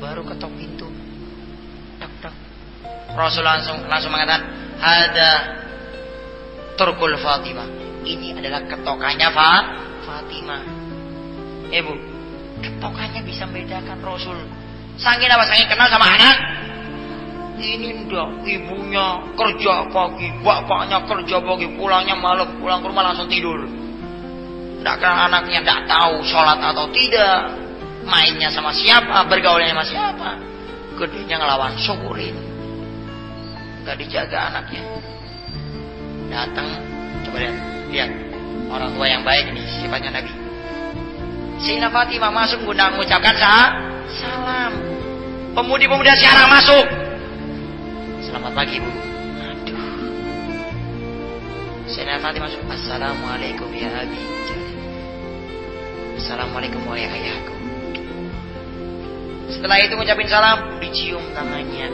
baru ketok pintu. Dak dak. Rasul langsung langsung mengatakan, "Ada turkul Fatimah." Ini adalah ketokannya Fa Fatimah. Ibu, eh, ketokannya bisa membedakan Rasul. Sangin apa? Sangin kenal sama anak? Ini ndak ibunya kerja pagi, bapaknya kerja pagi, pulangnya malam, pulang ke rumah langsung tidur. Kenal anaknya, ndak tahu sholat atau tidak, mainnya sama siapa, bergaulnya sama siapa. Gedenya ngelawan syukurin. Gak dijaga anaknya. Datang, coba lihat, lihat orang tua yang baik ini sifatnya Nabi. Sayyidina Fatimah masuk guna mengucapkan sah, salam. Pemudi-pemuda siarang masuk. Selamat pagi bu. Aduh. Sayyidina Fatimah masuk. Assalamualaikum ya Abi. Assalamualaikum ya ayahku. Setelah itu ngucapin salam, dicium tangannya.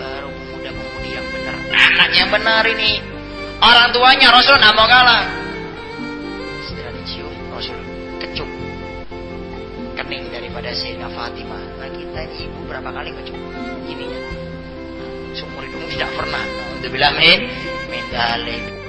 Baru pemuda-pemudi yang benar. Anak yang benar ini. Orang tuanya Rasul nggak mau kalah. Setelah dicium, Rasul kecup. Kening daripada Sayyidina Fatimah. Nah kita ini ibu berapa kali kecup? Ini ya. Seumur hidupmu tidak pernah. Untuk bilang min, min.